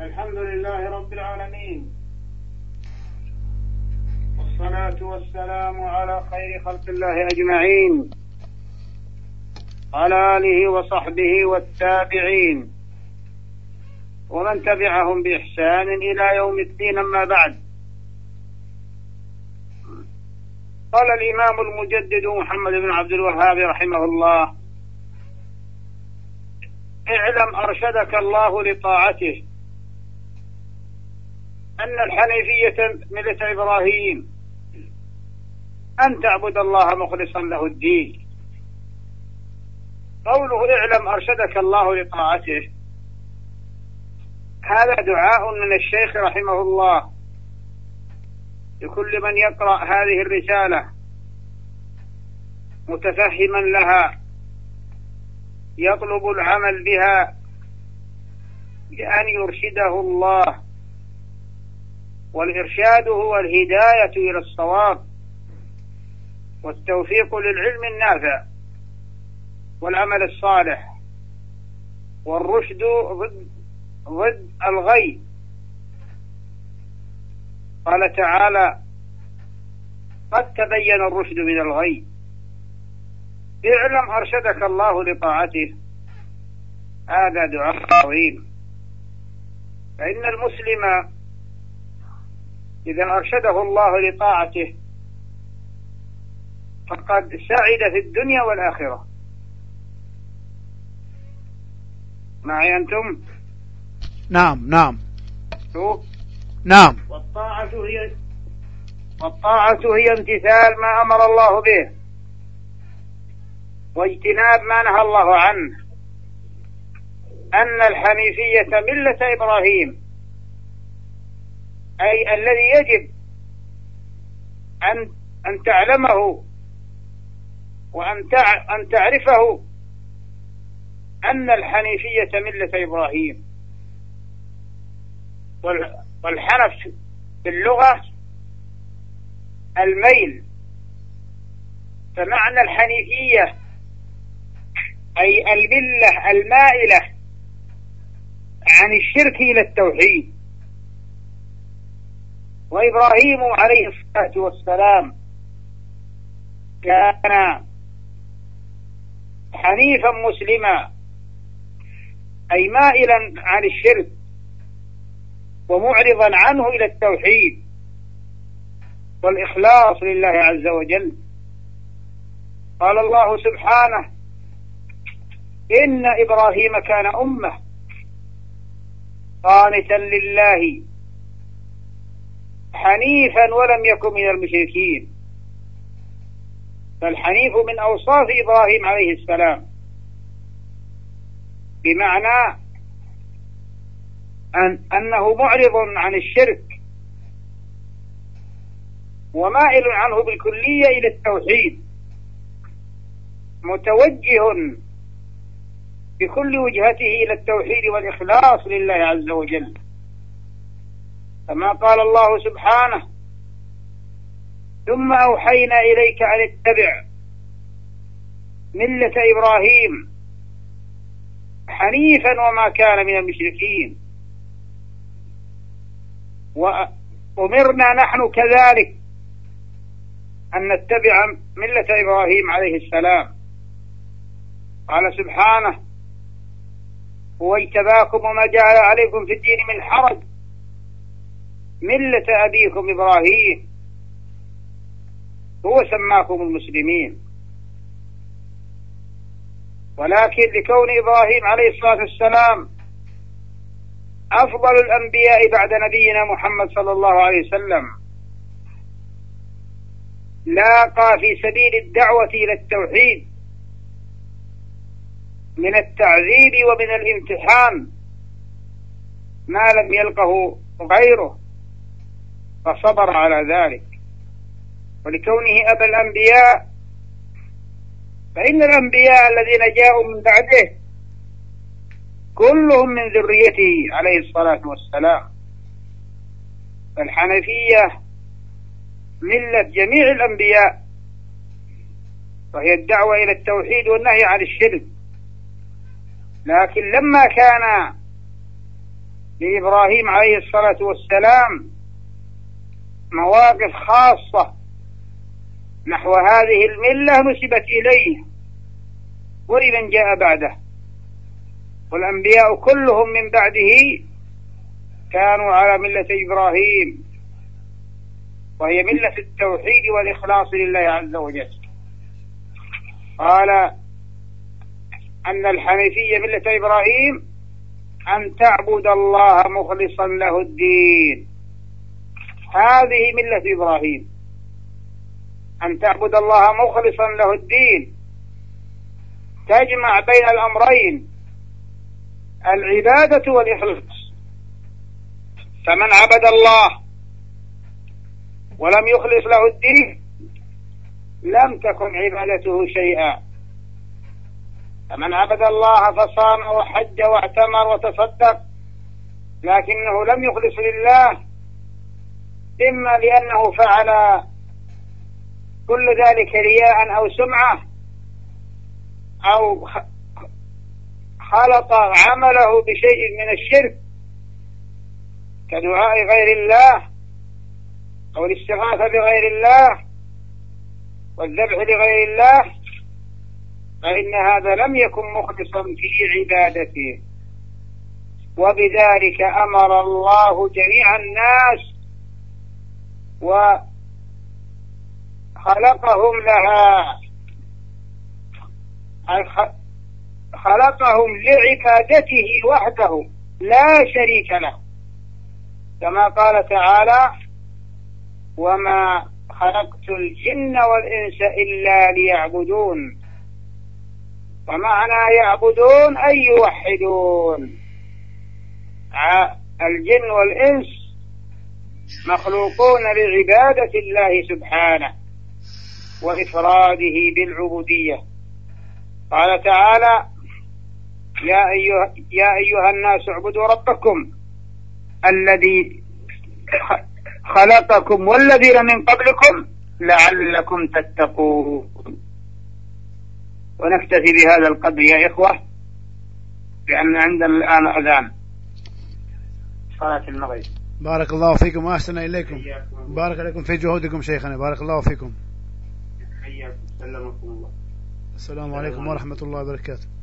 الحمد لله رب العالمين. والصلاة والسلام على خير خلق الله أجمعين. على آله وصحبه والتابعين. ومن تبعهم بإحسان إلى يوم الدين أما بعد. قال الإمام المجدد محمد بن عبد الوهاب رحمه الله اعلم أرشدك الله لطاعته أن الحنيفية ملة إبراهيم. أن تعبد الله مخلصا له الدين. قوله اعلم أرشدك الله لطاعته. هذا دعاء من الشيخ رحمه الله. لكل من يقرأ هذه الرسالة. متفهما لها. يطلب العمل بها. بأن يرشده الله. والإرشاد هو الهداية إلى الصواب والتوفيق للعلم النافع والعمل الصالح والرشد ضد ضد الغي. قال تعالى قد تبين الرشد من الغي. اعلم أرشدك الله لطاعته. هذا دعاء عظيم. فإن المسلم إذا أرشده الله لطاعته فقد سعد في الدنيا والآخرة. معي أنتم؟ نعم نعم. شوف نعم. والطاعة هي والطاعة هي امتثال ما أمر الله به واجتناب ما نهى الله عنه. أن الحنيفية ملة إبراهيم. أي الذي يجب أن أن تعلمه وأن أن تعرفه أن الحنيفية ملة إبراهيم. والحنف في اللغة الميل. فمعنى الحنيفية أي الملة المائلة عن الشرك إلى التوحيد. وإبراهيم عليه الصلاة والسلام كان حنيفا مسلما أي مائلا عن الشرك ومعرضا عنه إلى التوحيد والإخلاص لله عز وجل. قال الله سبحانه إن إبراهيم كان أمة قانتا لله حنيفا ولم يكن من المشركين. فالحنيف من أوصاف إبراهيم عليه السلام. بمعنى أن أنه معرض عن الشرك. ومائل عنه بالكلية إلى التوحيد. متوجه بكل وجهته إلى التوحيد والإخلاص لله عز وجل. كما قال الله سبحانه ثم أوحينا إليك أن اتبع ملة إبراهيم حنيفا وما كان من المشركين. وأمرنا نحن كذلك أن نتبع ملة إبراهيم عليه السلام. قال سبحانه هو اجتباكم وما جعل عليكم في الدين من حرج. ملة أبيكم إبراهيم. هو سماكم المسلمين. ولكن لكون إبراهيم عليه الصلاة والسلام أفضل الأنبياء بعد نبينا محمد صلى الله عليه وسلم لاقى في سبيل الدعوة إلى التوحيد من التعذيب ومن الامتحان ما لم يلقه غيره. فصبر على ذلك. ولكونه أبا الأنبياء فإن الأنبياء الذين جاءوا من بعده كلهم من ذريته عليه الصلاة والسلام. فالحنفية ملة جميع الأنبياء وهي الدعوة إلى التوحيد والنهي عن الشرك. لكن لما كان لإبراهيم عليه الصلاة والسلام مواقف خاصة نحو هذه الملة نسبت إليه ولمن جاء بعده. والأنبياء كلهم من بعده كانوا على ملة إبراهيم وهي ملة التوحيد والإخلاص لله عز وجل. قال أن الحنيفية ملة إبراهيم أن تعبد الله مخلصا له الدين. هذه ملة إبراهيم. أن تعبد الله مخلصا له الدين. تجمع بين الأمرين. العبادة والإخلاص. فمن عبد الله ولم يخلص له الدين لم تكن عبادته شيئا. فمن عبد الله فصام وحج واعتمر وتصدق لكنه لم يخلص لله إما لأنه فعل كل ذلك رياء أو سمعة أو خلط عمله بشيء من الشرك كدعاء غير الله أو الاستغاثة بغير الله والذبح لغير الله فإن هذا لم يكن مخلصا في عبادته. وبذلك أمر الله جميع الناس وخلقهم لها. خلقهم لعبادته وحده لا شريك له. كما قال تعالى وما خلقت الجن والإنس إلا ليعبدون. ومعنى يعبدون أي يوحدون الجن والإنس مخلوقون لعبادة الله سبحانه وإفراده بالعبودية. قال تعالى يا أيها, يا أيها الناس اعبدوا ربكم الذي خلقكم والذين من قبلكم لعلكم تتقون. ونكتفي بهذا القدر يا إخوة لأن عندنا الآن أذان. صلاة المغرب. بارك الله فيكم وأحسن إليكم. بارك لكم في جهودكم شيخنا. بارك الله فيكم. حياكم. سلمكم الله. السلام عليكم ورحمة الله وبركاته.